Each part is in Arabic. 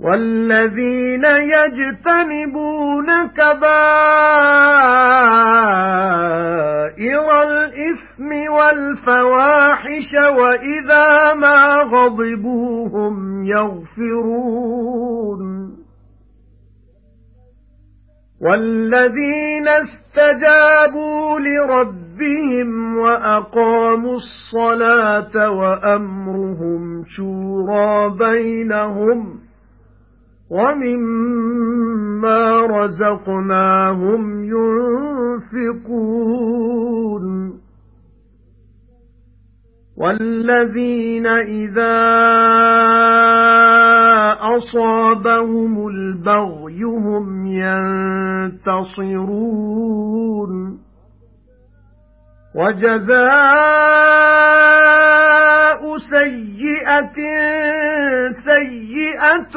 وَالَّذِينَ يَجْتَنِبُونَ كَبَائِرَ الْإِثْمِ وَالْفَوَاحِشَ وَإِذَا مَا غَضِبُوا هُمْ يَغْفِرُونَ. وَالَّذِينَ اسْتَجَابُوا لِرَبِّهِمْ وَأَقَامُوا الصَّلَاةَ وَأَمْرُهُمْ شُورَى بَيْنَهُمْ وَمِمَّا رَزَقْنَاهُمْ يُنْفِقُونَ. وَالَّذِينَ إِذَا أَصَابَهُمُ الْبَغْيُ هُمْ يَنتَصِرُونَ. وَجَزَاءُ سَيِّئَةٍ سَيِّئَةٌ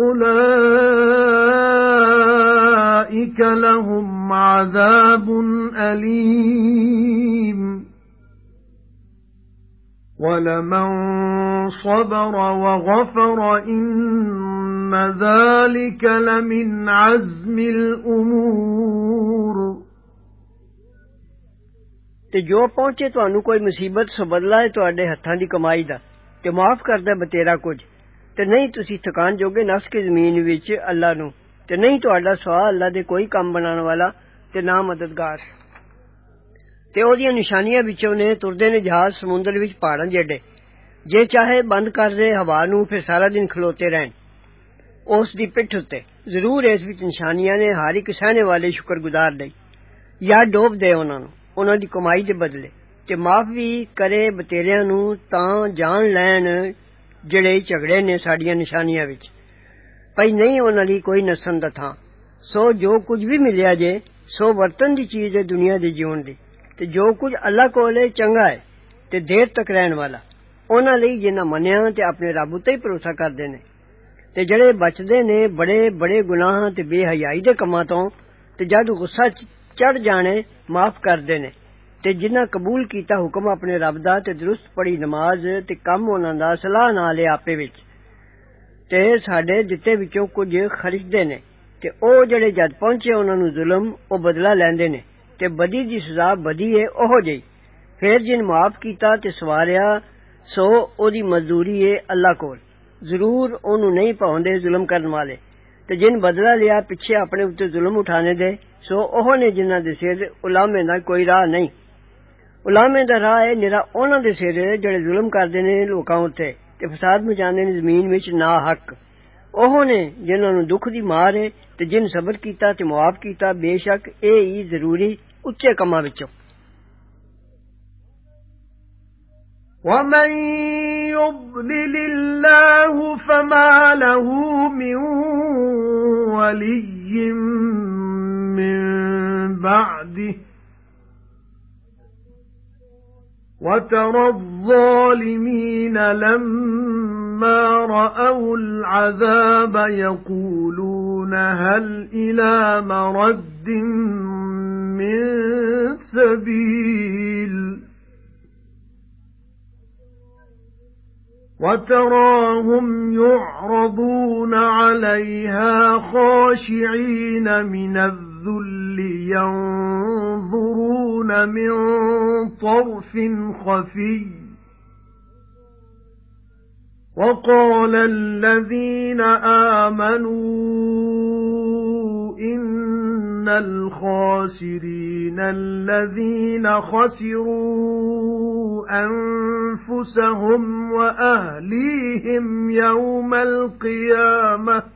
أُولَئِكَ لَهُمْ عَذَابٌ أَلِيمٌ. وَلَمَن صَبَرَ وَغَفَرَ إِنَّ ذَلِكَ لَمِنْ عَزْمِ الْأُمُورِ. تے جو پہنچے تانوں کوئی مصیبت سو بدلہ ہے تواڈے ہتھاں دی کمائی دا تے معاف کردا بتیرا کچھ۔ تے نہیں تسی تھکان جوگے نفس کی زمین وچ اللہ نو۔ تے نہیں تہاڈا سوا اللہ دے کوئی کام بنان والا تے نہ مددگار۔ تے او دیاں نشانیاں وچوں نے تردے نے جہاز سمندر وچ پہاڑاں جڑے جے چاہے بند کر رہے ہوا نو پھر سارا دن کھلوتے رہن۔ اس دی پٹھ اتے ضرور اس وچ نشانیاں نے ہر اک سہنے والے شکر گزار دئی یا ڈوب دے انہاں نے انہاں دی کمائی دے بدلے۔ ਤੇ ਮਾਫ ਵੀ ਕਰੇ ਬਤੇਰਿਆਂ ਨੂੰ ਤਾਂ ਜਾਣ ਲੈਣ ਜਿਹੜੇ ਝਗੜੇ ਨੇ ਸਾਡੀਆਂ ਨਿਸ਼ਾਨੀਆਂ ਵਿੱਚ ਭਈ ਨਹੀਂ ਉਹਨਾਂ ਲਈ ਕੋਈ ਨਸਣ ਦਾ ਥਾਂ ਸੋ ਜੋ ਕੁਝ ਵੀ ਮਿਲਿਆ ਜੇ ਸੋ ਵਰਤਨ ਦੀ ਚੀਜ਼ ਹੈ ਦੁਨੀਆ ਦੇ ਜੀਵਨ ਦੀ ਤੇ ਜੋ ਕੁਝ ਅੱਲਾ ਕੋਲ ਹੈ ਚੰਗਾ ਹੈ ਤੇ ਦੇਰ ਤੱਕ ਰਹਿਣ ਵਾਲਾ ਉਹਨਾਂ ਲਈ ਜਿਨ੍ਹਾਂ ਮੰਨਿਆ ਤੇ ਆਪਣੇ ਰੱਬ ਉੱਤੇ ਹੀ ਭਰੋਸਾ ਕਰਦੇ ਨੇ ਤੇ ਜਿਹੜੇ ਬਚਦੇ ਨੇ ਬੜੇ ਬੜੇ ਗੁਨਾਹਾਂ ਤੇ ਬੇਹਯਾਈ ਦੇ ਕੰਮਾਂ ਤੋਂ ਤੇ ਜਦ ਗੁੱਸਾ ਚੜ ਜਾਣੇ ਮਾਫ ਕਰਦੇ ਨੇ ਤੇ ਜਿਨ੍ਹਾਂ ਕਬੂਲ ਕੀਤਾ ਹੁਕਮ ਆਪਣੇ ਰੱਬ ਦਾ ਤੇ ਦਰੁਸਤ ਪੜੀ ਨਮਾਜ਼ ਤੇ ਕੰਮ ਉਹਨਾਂ ਦਾ ਸਲਾਹ ਨਾਲ ਆਪੇ ਵਿੱਚ ਤੇ ਸਾਡੇ ਦਿੱਤੇ ਵਿੱਚੋਂ ਕੁਝ ਖਰੀਦਦੇ ਨੇ ਤੇ ਉਹ ਜਿਹੜੇ ਜਦ ਪਹੁੰਚੇ ਉਹਨਾਂ ਨੂੰ ਜ਼ੁਲਮ ਉਹ ਬਦਲਾ ਲੈਂਦੇ ਨੇ ਤੇ ਬਦੀ ਦੀ ਸਜ਼ਾ ਬਦੀ ਏ ਉਹ ਜਈ ਫਿਰ ਜਿਨ ਮਾਫ ਕੀਤਾ ਤੇ ਸਵਾਰਿਆ ਸੋ ਉਹਦੀ ਮਜ਼ਦੂਰੀ ਏ ਅੱਲਾ ਕੋਲ ਜ਼ਰੂਰ ਉਹਨੂੰ ਨਹੀਂ ਪਾਉਂਦੇ ਜ਼ੁਲਮ ਕਰਨ ਵਾਲੇ ਤੇ ਜਿਨ ਬਦਲਾ ਲਿਆ ਪਿੱਛੇ ਆਪਣੇ ਉੱਤੇ ਜ਼ੁਲਮ ਉਠਾਣੇ ਦੇ ਸੋ ਉਹ ਨੇ ਜਿਨ੍ਹਾਂ ਦੇ ਸਿਰ ਉਲਾਮੇ ਦਾ ਕੋਈ ਰਾਹ ਨਹੀਂ ਉਲਾਮੇ ਦਾ ਰਾਹ ਹੈ ਨਿਰਾ ਉਹਨਾਂ ਦੇ ਸਿਰ ਜਿਹੜੇ ظلم ਕਰਦੇ ਨੇ ਲੋਕਾਂ ਉੱਤੇ ਤੇ ਫਸਾਦ ਮਚਾਉਂਦੇ نے ਜ਼ਮੀਨ ਵਿੱਚ ਨਾ ਹੱਕ اوہ نے جنہاں نو دکھ دی مار ہے تے جن صبر کیتا تے معاف کیتا، بے شک اے ہی ضروری اچے کماں وچوں۔ ومن يضلل الله فما له من ولي وَتَرَى الظَّالِمِينَ لَمَّا رَأَوُا الْعَذَابَ يَقُولُونَ هَلْ إِلَى مَرَدٍّ مِّن السَّبِيلِ وَتَرَاهُمْ يُعْرَضُونَ عَلَيْهَا خَاشِعِينَ مِنَ الذُّلِّ يَنظُرُونَ مِن طَرْفٍ خَفِيٍّ وَقَالَ الَّذِينَ آمَنُوا إِنَّ الْخَاسِرِينَ الَّذِينَ خَسِرُوا أَنفُسَهُمْ وَأَهْلِيهِمْ يَوْمَ الْقِيَامَةِ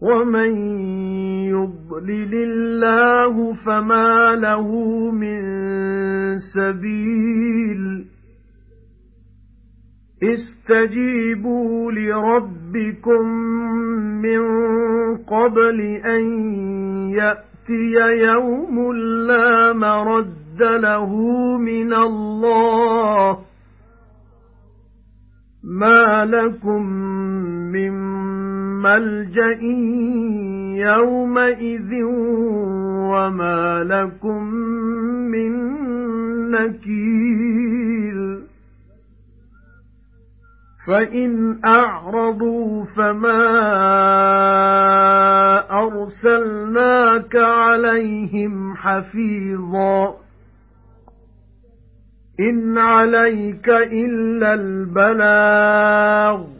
وَمَن يُضْلِلِ اللَّهُ فَمَا لَهُ مِن سَبِيلٍ اسْتَجِيبُوا لِرَبِّكُم مِّن قَبْلِ أَن يَأْتِيَ يَوْمٌ لَّا مَرَدَّ لَهُ مِنَ اللَّهِ مَا لَكُم مِّن مَّلْجَإٍ يَوْمَئِذٍ وَمَا لَكُم مِّن نَّكِيرٍ فَإِنْ أَعْرَضُوا فَمَا أَرْسَلْنَاكَ عَلَيْهِمْ حَفِيظًا إِنْ عَلَيْكَ إِلَّا الْبَلَاغُ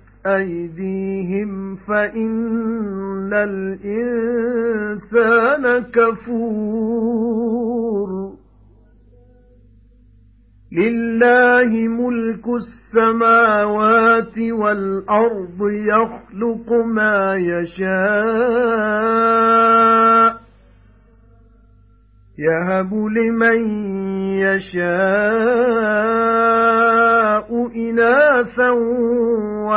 أَيْدِيهِمْ فَإِنَّ الْإِنسَانَ كَفُورٌ. لِلَّهِ مُلْكُ السَّمَاوَاتِ وَالْأَرْضِ يَخْلُقُ مَا يَشَاءُ يَهَبُ لِمَن يَشَاءُ إِنَاثًا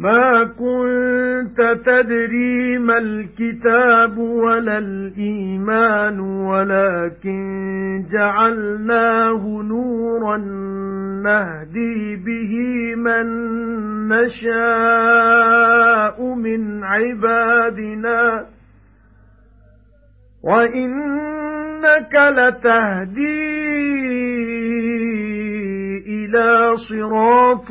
مَا كُنْتَ تَدْرِي مَا الْكِتَابُ وَلَا الْإِيمَانُ وَلَكِنْ جَعَلْنَاهُ نُورًا نَهْدِي بِهِ مَن نَّشَاءُ مِنْ عِبَادِنَا. وَإِنَّكَ لَتَهْدِي إِلَى صِرَاطٍ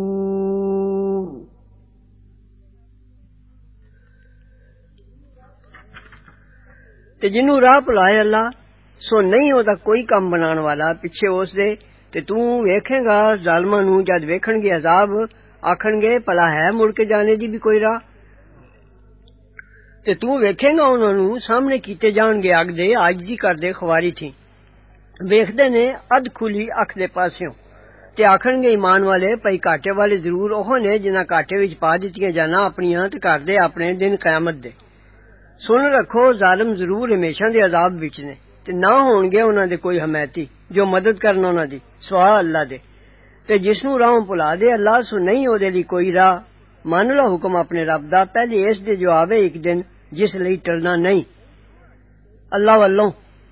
ਤੇ ਜਿਹਨੂੰ ਰਾਹ ਭੁਲਾਏ ਅੱਲਾ ਸੋ ਨਹੀਂ ਉਹਦਾ ਕੋਈ ਕੰਮ ਬਣਾਉਣ ਵਾਲਾ ਪਿੱਛੇ ਉਸ ਦੇ ਤੇ ਤੂੰ ਵੇਖੇਗਾ ਜ਼ਾਲਮਾਂ ਨੂੰ ਜਦ ਵੇਖਣਗੇ ਅਜ਼ਾਬ ਆਖਣਗੇ ਭਲਾ ਹੈ ਮੁੜ ਕੇ ਜਾਣੇ ਦੀ ਵੀ ਕੋਈ ਰਾਹ ਤੇ ਤੂੰ ਵੇਖੇਗਾ ਉਹਨਾਂ ਨੂੰ ਸਾਹਮਣੇ ਕੀਤੇ ਜਾਣਗੇ ਅੱਗ ਦੇ ਆਜਜ਼ੀ ਕਰਦੇ ਖਵਾਰੀ ਥੀ ਵੇਖਦੇ ਨੇ ਅਧ ਖੁੱਲੀ ਅੱਖ ਦੇ ਪਾਸਿਓਂ ਤੇ ਆਖਣਗੇ ਈਮਾਨ ਵਾਲੇ ਭਈ ਘਾਟੇ ਵਾਲੇ ਜ਼ਰੂਰ ਉਹ ਨੇ ਜਿਨ੍ਹਾਂ ਘਾਟੇ ਵਿੱਚ ਪਾ ਦਿੱਤੀਆਂ ਜਾਨਾਂ ਆਪਣੀਆਂ ਤੇ ਕਰਦੇ ਆਪਣੇ ਦਿਨ ਕਿਆਮਤ ਦੇ سن رکھو ظالم ضرور ہمیشہ دے عذاب وچ نے تے نہ ہون گے انہاں دے کوئی حمایتی جو مدد کرنا انہاں دی سوا اللہ دے تے جس نو راہ بھلا دے اللہ سو نہیں او دے لی کوئی راہ مان لو حکم اپنے رب دا پہلے اس دے جواب ہے ایک دن جس لئی ٹلنا نہیں اللہ والوں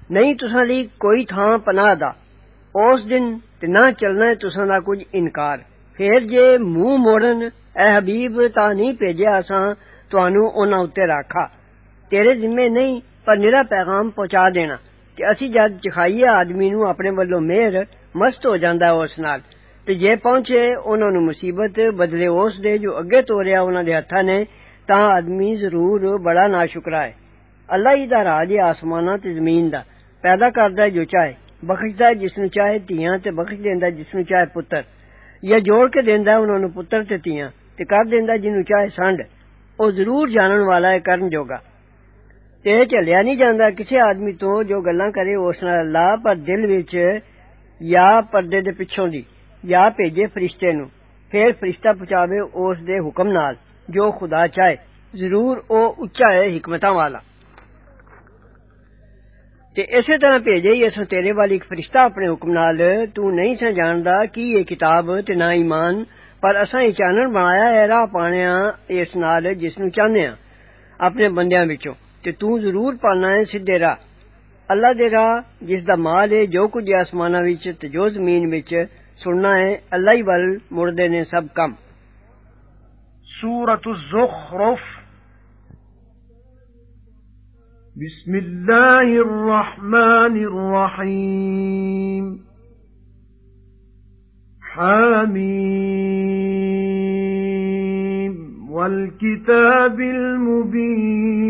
نہیں تساں لی کوئی تھاں پناہ دا اس دن تے نہ چلنا ہے تساں دا کچھ انکار پھر جے منہ موڑن اے حبیب تا نہیں بھیجیا اساں تانوں رکھا ਤੇਰੇ ਜ਼ਿੰਮੇ ਨਹੀਂ ਪਰ ਨਿਰਾ ਪੈਗਾਮ ਪਹੁੰਚਾ ਦੇਣਾ ਕਿ ਅਸੀਂ ਜਦ ਚਖਾਈਏ ਆਦਮੀ ਨੂੰ ਆਪਣੇ ਵੱਲੋਂ ਮਿਹਰ ਮਸਤ ਹੋ ਜਾਂਦਾ ਉਸ ਨਾਲ ਤੇ ਜੇ ਪਹੁੰਚੇ ਉਹਨਾਂ ਨੂੰ ਮੁਸੀਬਤ ਬਦਲੇ ਉਸ ਦੇ ਜੋ ਅੱਗੇ ਤੋਰਿਆ ਉਹਨਾਂ ਦੇ ਹੱਥਾਂ ਨੇ ਤਾਂ ਆਦਮੀ ਜ਼ਰੂਰ ਬੜਾ ਨਾਸ਼ੁਕਰਾ ਹੈ ਅੱਲਾ ਹੀ ਦਾ ਰਾਜ ਹੈ ਆਸਮਾਨਾਂ ਤੇ ਜ਼ਮੀਨ ਦਾ ਪੈਦਾ ਕਰਦਾ ਜੋ ਚਾਹੇ ਬਖਸ਼ਦਾ ਜਿਸ ਨੂੰ ਚਾਹੇ ਧੀਆਂ ਤੇ ਬਖਸ਼ ਦਿੰਦਾ ਜਿਸ ਨੂੰ ਚਾਹੇ ਪੁੱਤਰ ਜਾਂ ਜੋੜ ਕੇ ਦਿੰਦਾ ਉਹਨਾਂ ਨੂੰ ਪੁੱਤਰ ਤੇ ਧੀਆਂ ਤੇ ਕਰ ਦਿੰਦਾ ਜਿਹਨੂੰ ਚਾਹੇ ਸੰਡ ਉਹ ਜ਼ਰੂਰ ਜਾਣਨ ਵਾਲਾ ਹੈ ਕਰਨ ਜੋਗਾ ਤੇ ਝੱਲਿਆ ਨਹੀਂ ਜਾਂਦਾ ਕਿਸੇ ਆਦਮੀ ਤੋਂ ਜੋ ਗੱਲਾਂ ਕਰੇ ਉਸ ਨਾਲ ਅੱਲਾ ਪਰ ਦਿਲ ਵਿੱਚ ਜਾਂ ਪਰਦੇ ਦੇ ਪਿੱਛੋਂ ਦੀ ਜਾਂ ਭੇਜੇ ਫਰਿਸ਼ਤੇ ਨੂੰ ਫਿਰ ਫਰਿਸ਼ਤਾ ਪਹੁੰਚਾਵੇ ਉਸ ਦੇ ਹੁਕਮ ਨਾਲ ਜੋ ਖੁਦਾ ਚਾਹੇ ਜ਼ਰੂਰ ਉਹ ਉੱਚਾ ਹੈ ਹਕਮਤਾਂ ਵਾਲਾ ਤੇ ਇਸੇ ਤਰ੍ਹਾਂ ਭੇਜੇ ਹੀ ਅਸਾਂ ਤੇਰੇ ਵਾਲੀ ਇੱਕ ਫਰਿਸ਼ਤਾ ਆਪਣੇ ਹੁਕਮ ਨਾਲ ਤੂੰ ਨਹੀਂ ਸਾਂ ਜਾਣਦਾ ਕੀ ਇਹ ਕਿਤਾਬ ਤੇ ਨਾ ਈਮਾਨ ਪਰ ਅਸਾਂ ਇਹ ਚਾਨਣ ਬਣਾਇਆ ਹੈ ਰਾਹ ਪਾਣਿਆ ਇਸ ਨਾਲ ਜਿਸ ਨੂੰ ਚਾਹੁੰਦੇ ਆ ਆਪਣੇ ਬੰਦਿਆਂ ਵਿੱਚੋਂ تے تو ضرور پانا ہے سیدھے راہ۔ اللہ دے راہ جس دا مال ہے، جو کچھ آسمان وچ تے جو زمین وچ سن لے، اللہ ہی ول مردے نے سب کم۔ سورة الزخرف۔ بسم اللہ الرحمن الرحیم۔ حامیم۔ والكتاب المبين.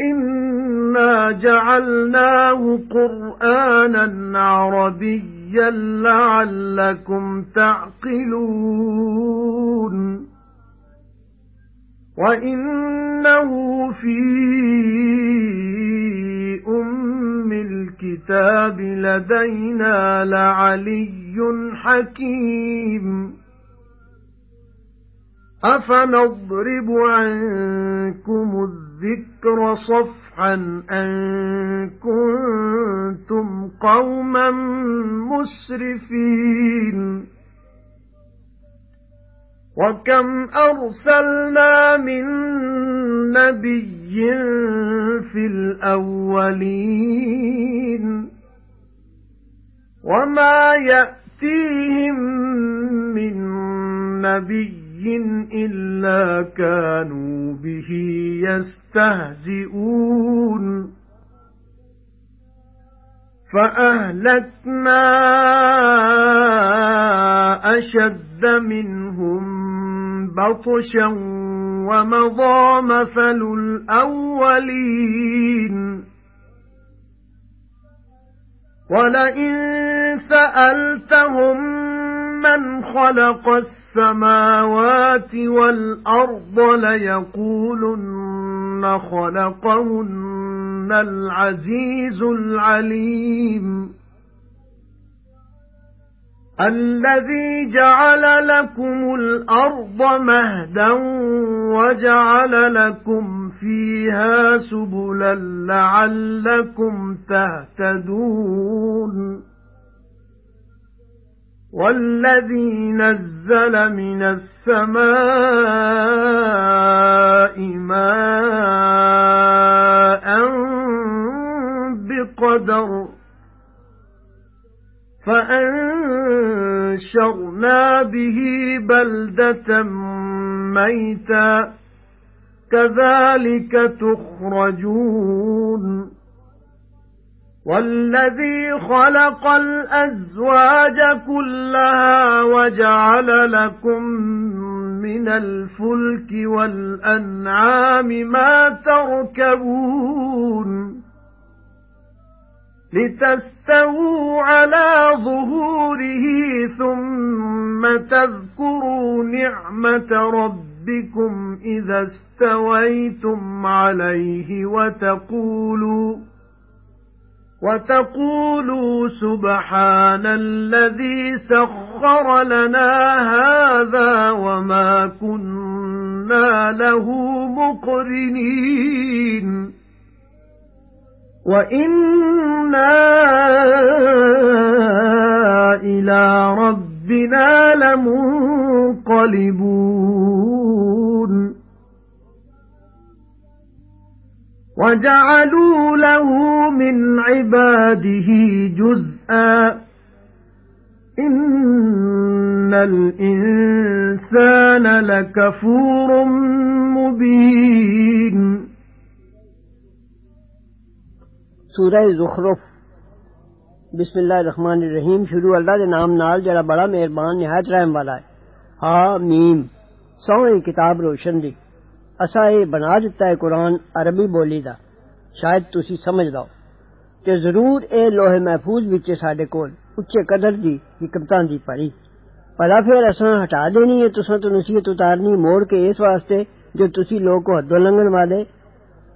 إِنَّا جَعَلْنَاهُ قُرْآنًا عَرَبِيًّا لَّعَلَّكُمْ تَعْقِلُونَ. وَإِنَّهُ فِي أُمِّ الْكِتَابِ لَدَيْنَا لَعَلِيٌّ حَكِيمٌ. أَفَنَضْرِبُ عَنكُمُ الذِّكْرَ صَفْحًا أَن كُنتُمْ قَوْمًا مُسْرِفِينَ. وَكَمْ أَرْسَلْنَا مِن نَّبِيٍّ فِي الْأَوَّلِينَ وَمَا يَأْتِيهِم مِّن نَّبِيٍّ إِلَّا كَانُوا بِهِ يَسْتَهْزِئُونَ فَأَهْلَكْنَا أَشَدَّ مِنْهُمْ بَطْشًا وَمَضَى مَثَلُ الْأَوَّلِينَ. وَلَئِن سَأَلْتَهُم مَّنْ خَلَقَ السَّمَاوَاتِ وَالْأَرْضَ لَيَقُولُنَّ خَلَقَهُنَّ الْعَزِيزُ الْعَلِيمُ. الذي جعل لكم الأرض مهدا وجعل لكم فيها سبلا لعلكم تهتدون. والذي نزل من السماء ماء بقدر فأنشرنا به بلدة ميتا كذلك تخرجون. وَالَّذِي خَلَقَ الْأَزْوَاجَ كُلَّهَا وَجَعَلَ لَكُم مِّنَ الْفُلْكِ وَالْأَنْعَامِ مَا تَرْكَبُونَ. لِتَسْتَوُوا عَلَى ظُهُورِهِ ثُمَّ تَذْكُرُوا نِعْمَةَ رَبِّكُمْ إِذَا اسْتَوَيْتُمْ عَلَيْهِ وَتَقُولُوا وَتَقُولُوا سُبْحَانَ الَّذِي سَخَّرَ لَنَا هَذَا وَمَا كُنَّا لَهُ مُقْرِنِينَ وَإِنَّا إِلَى رَبِّنَا لَمُنقَلِبُونَ وَجَعَلُوا لَهُ مِنْ عِبَادِهِ جُزْءًا إِنَّ الْإِنسَانَ لَكَفُورٌ مُبِينٌ سورہ زخرف۔ بسم اللہ الرحمن الرحیم۔ شروع اللہ دے نام نال جڑا بڑا مہربان، نہایت رحم والا ہے۔ ہا میم سونے کتاب روشن دی۔ اسا یہ بنا دیتا ہے قرآن عربی بولی دا۔ شاید تسی سمجھ داؤ تے ضرور اے لوہ محفوظ وچ ساڈے کول اچے قدر دی حکمتاں دی پڑی پلا پھر اساں ہٹا دینی ہے، تساں تو نصیحت اتارنی، موڑ کے اس واسطے جو تسی لوگ کو حد لنگن والے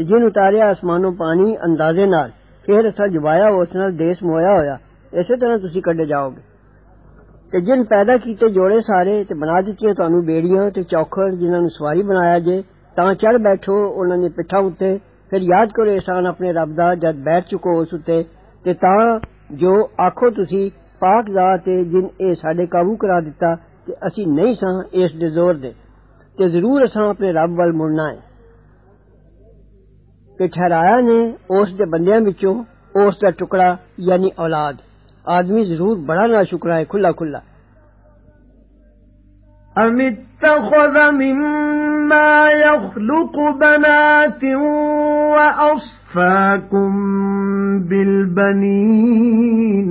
تے جن اتاریا و پانی، اندازے نال، پھر اسا جوایا اس نال دیس مویا ہویا۔ اسی طرح تسی کڈے جاؤ گے۔ تے جن پیدا کیتے جوڑے سارے تے بنا دتیاں تانوں بیڑیاں تے چوکھر جنہاں سواری بنایا جے، تاں چڑھ بیٹھو انہاں نے پٹھا اوتے پھر یاد کرو احسان اپنے رب دا جد بیٹھ چکو اس اوتے تے تاں جو آکھو تسی، پاک ذات جن اے ساڈے قابو کرا دتا کہ اسی نہیں سا اس دے زور دے۔ تے ضرور اساں اپنے رب ول مڑنا ہے۔ کہ ٹھہرایا نے اس دے بندیاں وچوں اس دا ٹکڑا یعنی أولاد آدمی ضرور بڑا نہ ہے کھلا کھلا ام اتخذ مما يخلق بنات وأصفاكم بالبنين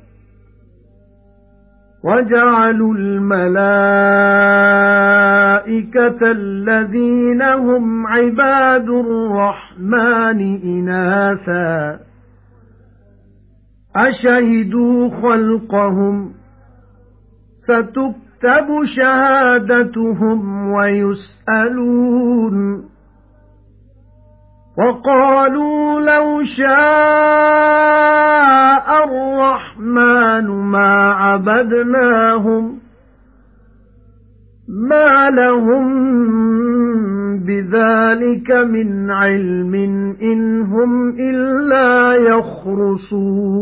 وَجَعَلُوا الْمَلَائِكَةَ الَّذِينَ هُمْ عِبَادُ الرَّحْمَنِ إِنَاثًا. أَشَهِدُوا خَلْقَهُمْ؟ سَتُكْتَبُ شَهَادَتُهُمْ وَيُسْأَلُونَ. وَقَالُوا لَوْ شَاءَ الرَّحْمَنُ مَا عَبَدْنَاهُمْ مَا لَهُم بِذَلِكَ مِنْ عِلْمٍ إِنْ هُمْ إِلَّا يَخْرُصُونَ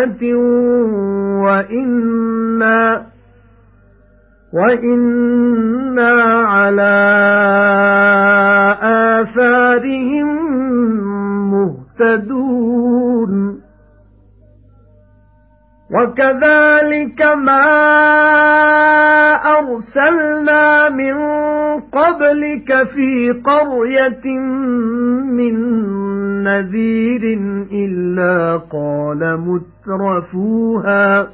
رَحْمَةٍ وَإِنَّا وَإِنَّا عَلَى آثَارِهِم مُهْتَدُونَ وَكَذَلِكَ مَا أَرْسَلْنَا مِن قَبْلِكَ فِي قَرْيَةٍ مِّن نَّذِيرٍ إِلَّا قَالَ مُتْرَفُوهَا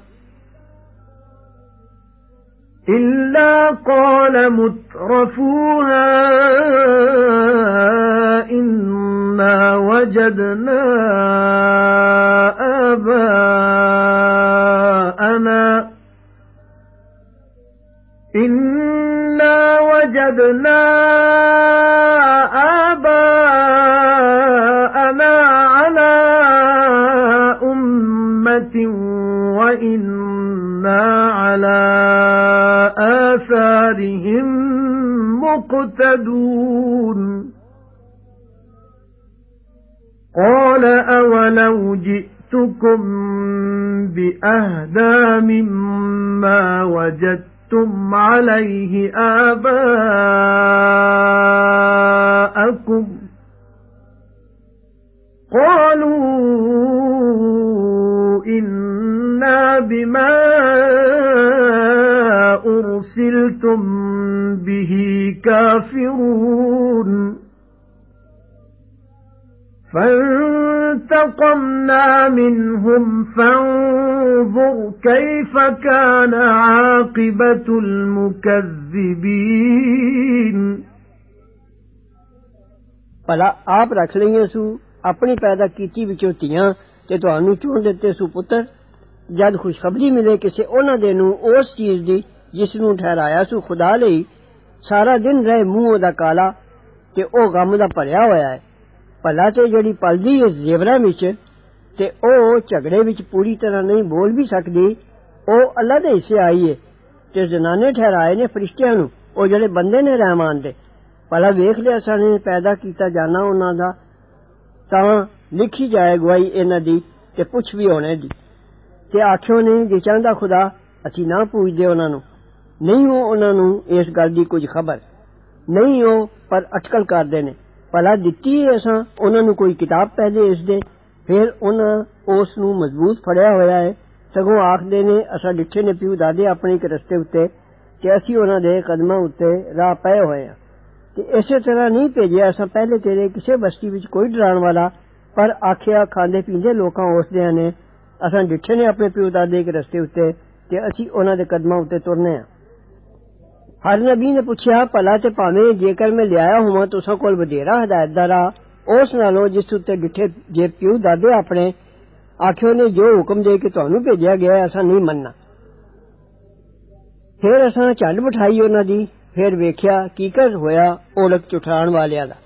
إِلَّا قَالَ مُتْرَفُوهَا إِنَّا وَجَدْنَا آبَاءَنَا إِنَّا وَجَدْنَا آبَاءَنَا عَلَى أُمَّةٍ وَإِنَّا عَلَى آثَارِهِمْ مُقْتَدُونَ قَالَ أَوَلَوْ جِئْتُكُمْ بِأَهْدَى مِمَّا وَجَدتُّمْ عَلَيْهِ آبَاءَكُمْ قَالُوا إِنَّا بِمَا أُرْسِلْتُمْ بِهِ كَافِرُونَ فَانتَقَمْنَا مِنْهُمْ فَانظُرْ كَيْفَ كَانَ عَاقِبَةُ الْمُكَذِّبِينَ ਭਲਾ ਆਪ ਰੱਖ ਲਈਆਂ ਸੂ ਆਪਣੀ ਪੈਦਾ ਕੀਤੀ ਵਿੱਚੋਂ ਧੀਆਂ ਤੇ ਤੁਹਾਨੂੰ ਚੁਣ ਦਿੱਤੇ ਸੂ ਪੁੱਤਰ ਜਦ ਖੁਸ਼ਖਬਰੀ ਮਿਲੇ ਕਿਸੇ ਉਹਨਾਂ ਦੇ ਨੂੰ ਉਸ ਚੀਜ਼ ਦੀ ਜਿਸ ਨੂੰ ਠਹਿਰਾਇਆ ਸੂ ਖੁਦਾ ਲਈ ਸਾਰਾ ਦਿਨ ਰਹੇ ਮੂੰਹ ਉਹਦਾ ਕਾਲਾ ਤੇ ਉਹ ਗਮ ਦਾ ਭਰਿਆ ਹੋਇਆ ਹੈ ਭਲਾ ਤੇ ਜਿਹੜੀ ਪਲਦੀ ਹੈ ਜ਼ੇਵਰਾਂ ਵਿੱਚ ਤੇ ਉਹ ਝਗੜੇ ਵਿੱਚ ਪੂਰੀ ਤਰ੍ਹਾਂ ਨਹੀਂ ਬੋਲ ਵੀ ਸਕਦੀ ਉਹ ਅੱਲਾ ਦੇ ਹਿੱਸੇ ਆਈ ਹੈ ਤੇ ਜ਼ਨਾਨੇ ਠਹਿਰਾਏ ਨੇ ਫਰਿਸ਼ਤਿਆਂ ਨੂੰ ਉਹ ਜਿਹੜੇ ਬੰਦੇ ਨੇ ਰਹਿਮਾਨ ਦੇ ਭਲਾ ਵੇਖ ਲਿਆ ਸਾਨੇ ਪੈਦਾ ਕੀਤਾ ਜਾਣਾ ਉਹਨਾਂ ਦਾ ਤਾਂ ਲਿਖੀ ਜਾਏ ਗਵਾਹੀ ਇਹਨਾਂ ਦੀ ਤੇ ਪੁੱਛ ਵੀ ਹੋਣੇ ਦੀ ਤੇ ਆਖਿਓ ਨੇ ਜੇ ਚਾਹੁੰਦਾ ਖੁਦਾ ਅਸੀਂ ਨਾ ਪੁੱਛਦੇ ਉਹਨਾਂ ਨੂੰ ਨਹੀਂ ਉਹ ਉਹਨਾਂ ਨੂੰ ਇਸ ਗੱਲ ਦੀ ਕੁਝ ਖਬਰ ਨਹੀਂ ਉਹ ਪਰ ਅਟਕਲ ਕਰਦੇ ਨੇ ਭਲਾ ਦਿੱਤੀ ਹੈ ਅਸਾਂ ਉਹਨਾਂ ਨੂੰ ਕੋਈ ਕਿਤਾਬ ਪਹਿਲੇ ਇਸ ਦੇ ਫਿਰ ਉਹਨਾਂ ਉਸ ਨੂੰ ਮਜ਼ਬੂਤ ਫੜਿਆ ਹੋਇਆ ਹੈ ਸਗੋਂ ਆਖਦੇ ਨੇ ਅਸਾਂ ਡਿੱਠੇ ਨੇ ਪਿਉ ਦਾਦੇ ਆਪਣੇ ਇੱਕ ਰਸਤੇ ਉੱਤੇ ਕਿ ਅਸੀਂ ਉਹਨਾਂ ਦੇ ਕਦਮਾਂ ਉੱਤੇ ਰਾਹ ਪਏ ਹੋਏ ਹਾਂ ਤੇ ਇਸੇ ਤਰ੍ਹਾਂ ਨਹੀਂ ਭੇਜਿਆ ਅਸਾਂ ਪਹਿਲੇ ਤੇਰੇ ਕਿਸੇ ਬਸਤੀ ਵਿੱਚ ਕੋਈ ਡਰਾਉਣ ਵਾਲਾ ਪਰ ਆਖਿਆ ਖਾਂਦੇ ਪੀਂਦੇ ਲੋਕਾਂ ਉਸਦਿਆਂ ਨੇ ਅਸਾਂ ਡਿੱਠੇ ਨੇ ਆਪਣੇ ਪਿਉ ਦਾਦੇ ਇੱਕ ਰਸਤੇ ਉੱਤੇ ਤੇ ਅਸੀਂ ਉਹਨਾਂ ਦੇ ਕਦਮਾਂ ਉੱਤੇ ਤੁਰਨੇ ਆ ਹਰ ہر نبی نے پوچھا پلا تے پاویں جے کر میں لیایا ہوا تسا کول وڈیرا ہدایت دارا؟ اس نالو جس تے گٹھے جے پیو دادے اپنے آخو نے جو حکم دے کے تہن بھیجا گیا ایسا نہیں مننا۔ پھر اصا چل بٹھائی انہوں دی، پھر ویکھیا، کی کر ہویا؟ اولک چٹھان والیا دا۔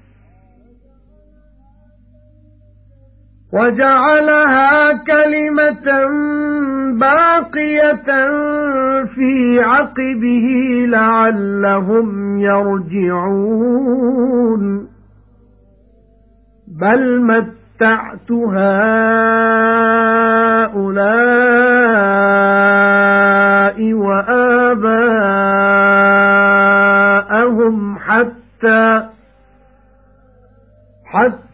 وَجَعَلَهَا كَلِمَةً بَاقِيَةً فِي عَقِبِهِ لَعَلَّهُمْ يَرْجِعُونَ. بَلْ مَتَّعْتُ هَؤُلَاءِ وَآبَاءَهُمْ حَتَّى حَتَّى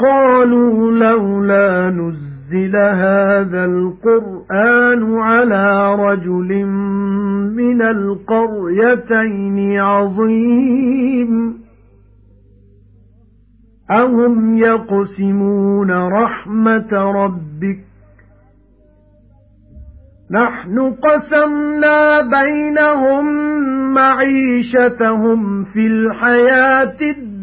وَقَالُوا لَوْلَا نُزِّلَ هَذَا الْقُرْآنُ عَلَى رَجُلٍ مِنَ الْقَرْيَتَيْنِ عَظِيمٌ. أَهُمْ يَقْسِمُونَ رَحْمَةَ رَبِّكَ؟ نَحْنُ قَسَمْنَا بَيْنَهُمْ مَعِيشَتَهُمْ فِي الْحَيَاةِ الدُّنْيَا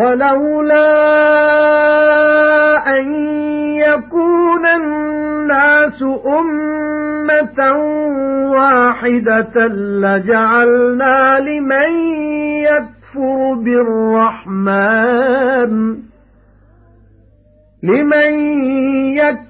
وَلَوْلَا أَن يَكُونَ النَّاسُ أُمَّةً وَاحِدَةً لَّجَعَلْنَا لِمَن يَكْفُرُ بِالرَّحْمَنِ. لِمَن يَكْفُرُ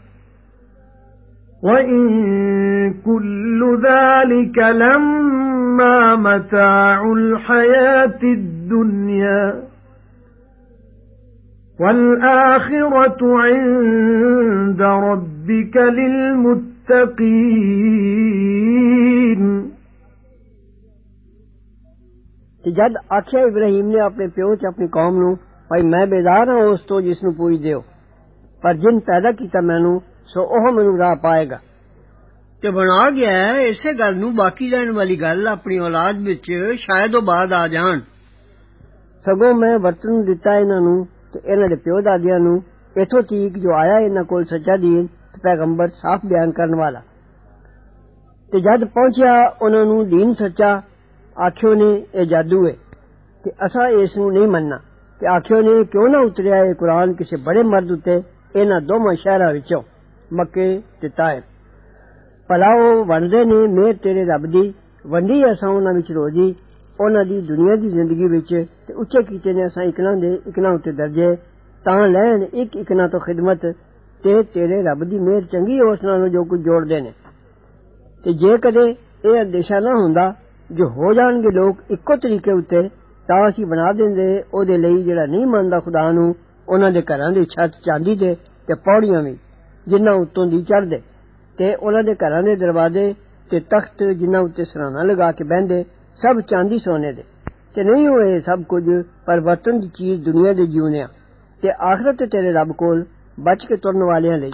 وَإِن كُلُّ ذَلِكَ لَمَّا مَتَاعُ الْحَيَاةِ الدُّنْيَا وَالْآخِرَةُ عِندَ رَبِّكَ لِلْمُتَّقِينَ ਤੇ ਜਦ ਆਖਿਆ ਇਬਰਾਹੀਮ ਨੇ ਆਪਣੇ ਪਿਓ ਤੇ ਆਪਣੀ ਕੌਮ ਨੂੰ ਭਾਈ ਮੈਂ ਬੇਜ਼ਾਰ ਹਾਂ ਉਸ ਤੋਂ ਜਿਸ ਨੂੰ ਪੂਜਦੇ ਹੋ ਪਰ ਜਿਨ ਪੈਦਾ ਕੀਤਾ ਮੈਨੂੰ ਸੋ ਉਹ ਮੈਨੂੰ ਰਾਹ ਪਾਏਗਾ ਤੇ ਬਣਾ ਗਿਆ ਇਸੇ ਗੱਲ ਨੂੰ ਬਾਕੀ ਰਹਿਣ ਵਾਲੀ ਗੱਲ ਆਪਣੀ ਔਲਾਦ ਵਿੱਚ ਸ਼ਾਇਦ ਉਹ ਬਾਅਦ ਆ ਜਾਣ ਸਗੋਂ ਮੈਂ ਵਰਤਨ ਦਿੱਤਾ ਇਹਨਾਂ ਨੂੰ ਤੇ ਇਹਨਾਂ ਦੇ ਪਿਓ ਦਾਦਿਆਂ ਨੂੰ ਇਥੋਂ ਤੀਕ ਜੋ ਆਇਆ ਇਹਨਾਂ ਕੋਲ ਸੱਚਾ ਦੀਨ ਤੇ ਪੈਗੰਬਰ ਸਾਫ਼ ਬਿਆਨ ਕਰਨ ਵਾਲਾ ਤੇ ਜਦ ਪਹੁੰਚਿਆ ਉਹਨਾਂ ਨੂੰ ਦੀਨ ਸੱਚਾ ਆਖਿਓ ਨੇ ਇਹ ਜਾਦੂ ਹੈ ਤੇ ਅਸਾਂ ਇਸ ਨੂੰ ਨਹੀਂ ਮੰਨਣਾ ਤੇ ਆਖਿਓ ਨੇ ਕਿਉਂ ਨਾ ਉਤਰਿਆ ਇਹ ਕੁਰਾਨ ਕਿਸੇ ਬੜੇ ਮਰਦ ਉੱਤੇ ਇਹਨਾਂ ਦੋਵਾਂ ਸ਼ਹਿਰਾਂ ਵਿੱਚੋਂ ਮੱਕੇ ਤੇ ਤਾਇਫ ਭਲਾ ਉਹ ਵੰਡਦੇ ਨੇ ਮੇਰ ਤੇਰੇ ਰੱਬ ਦੀ ਵੰਡੀ ਅਸਾਂ ਉਹਨਾਂ ਵਿੱਚ ਰੋਜੀ ਉਹਨਾਂ ਦੀ ਦੁਨੀਆ ਦੀ ਜ਼ਿੰਦਗੀ ਵਿੱਚ ਤੇ ਉੱਚੇ ਕੀਤੇ ਨੇ ਅਸਾਂ ਇਕਨਾਂ ਦੇ ਇਕਨਾਂ ਉੱਤੇ ਦਰਜੇ ਤਾਂ ਲੈਣ ਇੱਕ ਇਕਨਾਂ ਤੋਂ ਖਿਦਮਤ ਤੇ ਤੇਰੇ ਰੱਬ ਦੀ ਮਿਹਰ ਚੰਗੀ ਉਸ ਨਾਲ ਜੋ ਕੁਝ ਜੋੜਦੇ ਨੇ ਤੇ ਜੇ ਕਦੇ ਇਹ ਅੰਦੇਸ਼ਾ ਨਾ ਹੁੰਦਾ ਜੋ ਹੋ ਜਾਣਗੇ ਲੋਕ ਇੱਕੋ ਤਰੀਕੇ ਉੱਤੇ ਤਾਂ ਅਸੀਂ ਬਣਾ ਦਿੰਦੇ ਉਹਦੇ ਲਈ ਜਿਹੜਾ ਨਹੀਂ ਮੰਨਦਾ ਖੁਦਾ ਨੂੰ ਉਹਨਾਂ ਦੇ ਘਰਾਂ ਦੀ ਛੱਤ ਚਾਂਦੀ ਦੇ ਤੇ ਪੌੜੀਆਂ ਵੀ جنہاں اتوں دی چڑھ دے۔ تے انہاں دے گھراں دے دروازے تے تخت جنہاں اُتے سرانا لگا کے بیندے سب چاندی سونے دے۔ تے نہیں ہوئے سب کچھ پر وطن دی چیز دنیا دے جیونیاں تے آخرت تیرے رب کول بچ کے ترن والیاں لئی۔